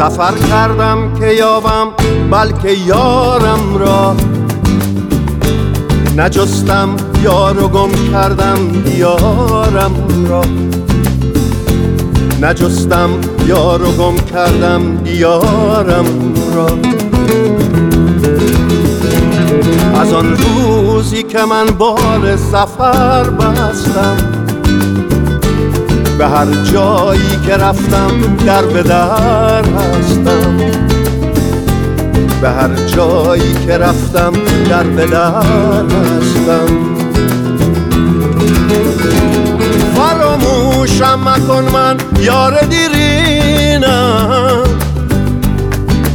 سفر کردم که یابم بلکه یارم را. نجستم یار و گم کردم دیارم را. نجستم یار و گم کردم دیارم را. از آن روزی که من بال سفر بستم به هر جایی که رفتم در به در هستم. به هر جایی که رفتم در به در هستم. فراموشم مکن من یار دیرینم.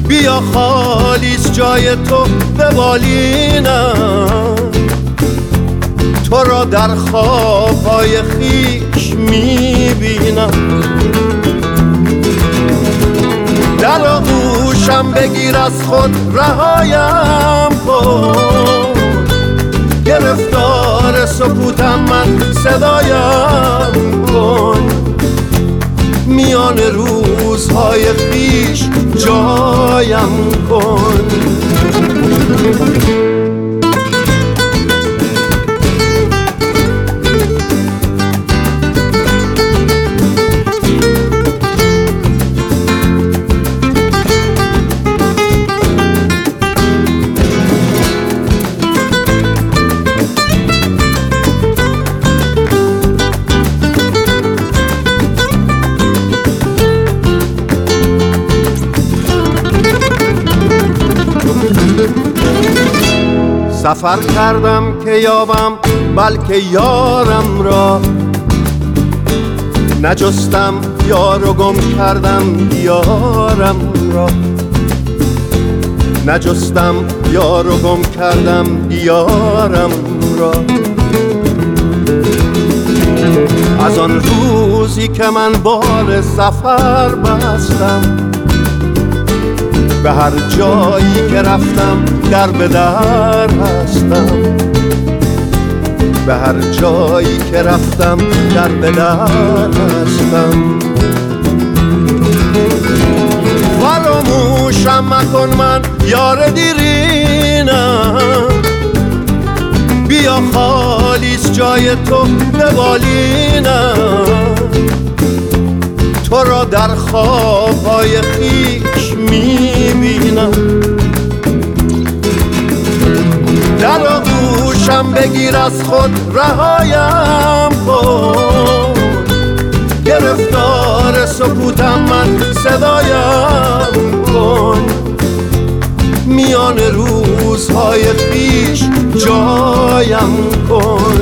بیا خالیس جای تو به بالینم تو را در خوابهای خیش می‌بینم. در آغوشم بگیر از خود رهایم کن. گرفتار سکوتم من صدایم کن. میان روزهای خیش جایم کن. سفر کردم که یابم بلکه یارم را. نجستم یار و گم کردم دیارم را. نجستم یار و گم کردم دیارم را. از آن روزی که من بال سفر بستم به هر جایی که رفتم در به در هستم. به هر جایی که رفتم در به در هستم. فراموشم مکن من یار دیرینم. بیا خالیس جای تو به بالینم تو را در خوابهای خیش در آغوشم بگیر از خود رهایم کن گرفتار سکوتم من صدایم کن. میان روزهای خیش جایم کن.